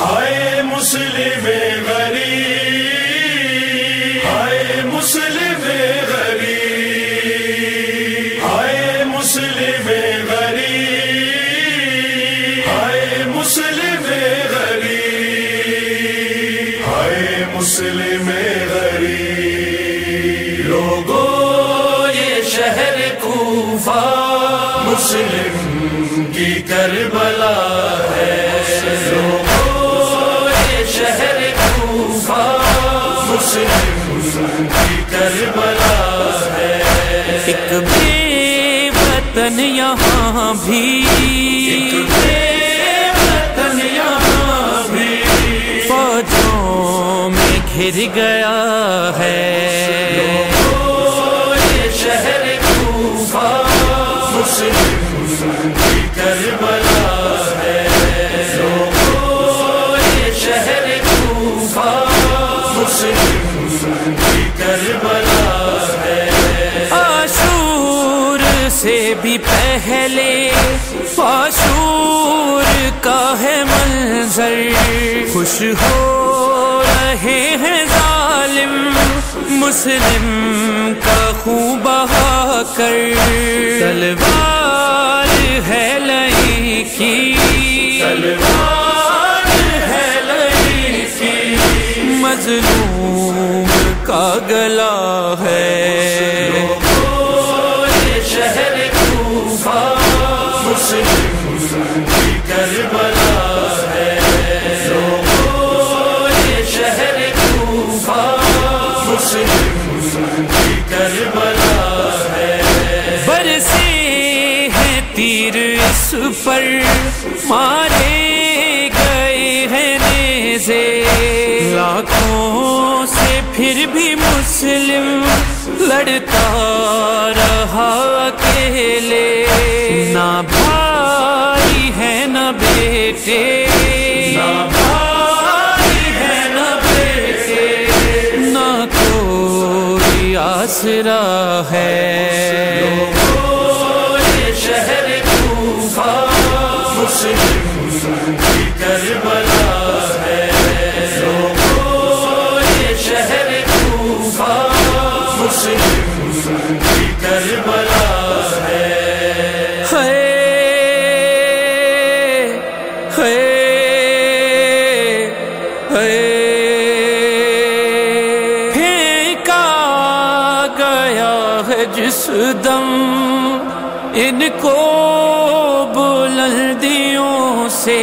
ہائے مسلم غریب، ہائے مسلم غریب، ہائے مسلم غریب، ہائے مسلم غریب، ہائے مسلم غریب۔ لوگوں، یہ شہر کوفہ مسلم کی کربلا ہے۔ کربلا ہے ایک بے وطن یہاں بھی وطن یہاں بھی فوجوں میں گھر گیا ہے۔ یہ شہر سے بھی پہلے آشور کا ہے منظر۔ خوش ہو رہے ہیں ظالم مسلم کا خون بہا کر۔ تلوار ہے لئی کی۔ تلوار ہے لئی کی۔ مظلوم کا گلا ہے۔ شہر اس پر، مارے گئے ہیں نیزے۔ لاکھوں سے پھر بھی مسلم لڑتا رہا اکیلے۔ نہ نہ بیٹے۔ نہ بھائی ہے نہ بیٹے۔ نہ کوئی آسرا ہے۔ ہے جس دم ان کو بلندیوں سے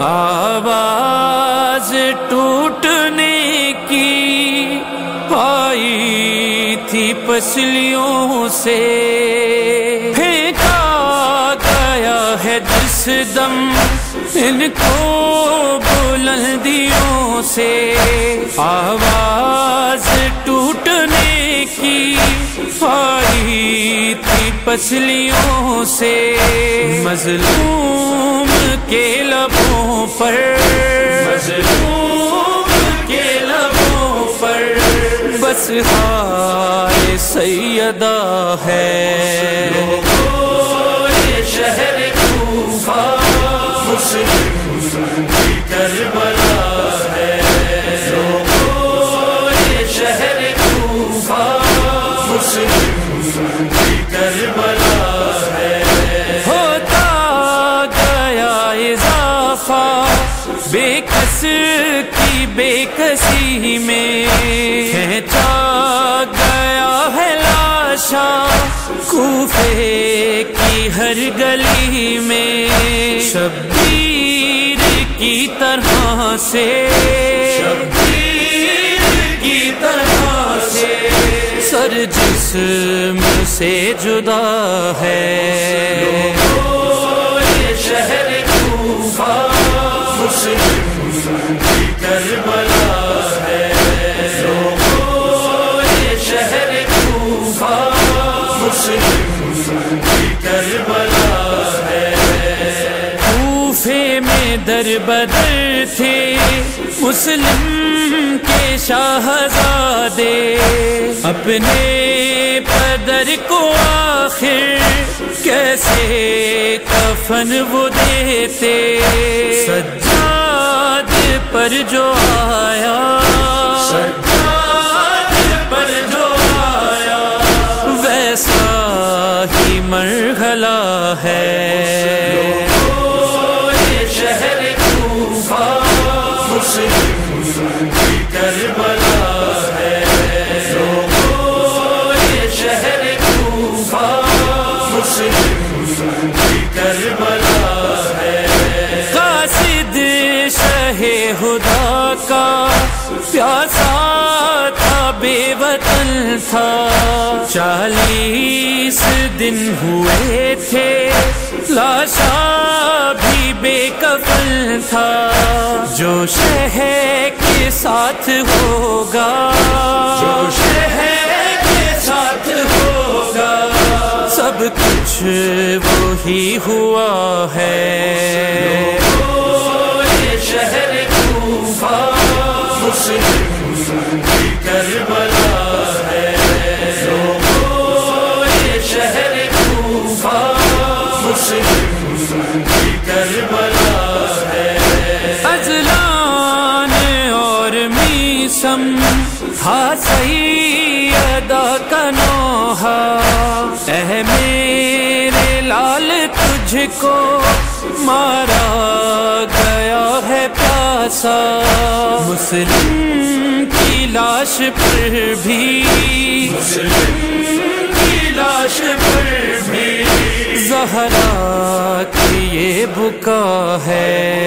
آواز ٹوٹنے کی آئی تھی پسلیوں سے پھینکا گیا ہے جس دم ان کو بلندیوں سے آواز کی آئی تھی پسلیوں سے مظلوم کے لبوں پر مظلوم کے لبوں پر بس ہائے سیدہ ہے۔ شہر کوفہ، مسلم کی کربلا بے کسی میں کھینچا گیا ہے لاشا کوفے کی ہر گلی میں شبیر کی طرح سے شبیر کی طرح سے سر جسم سے جدا ہے لوگوں یہ شہر کوفہ تھے مسلم کے شاہزادے اپنے پدر کو آخر کیسے کفن وہ دیتے؟ سجاد پر جو آیا مسلم کی کربلا ہے یہ شہر مسلم کی کربلا ہے قاصد شہ خدا کا پیاسا تھا، بے وطن تھا۔ چالیس دن ہوئے تھے لاشا بھی بے کفن تھا۔ جو شہر کے ساتھ ہوگا۔ جو شہر کے ساتھ ہوگا۔ سب کچھ وہی ہوا ہے۔ میسم تھا سیدہ کا اے میرے لال تجھ کو مارا گیا ہے پیاسا۔ مسلم کی لاش پر بھی۔ مسلم کی لاش پر بھی۔ زہرا کی یہ بکا ہے۔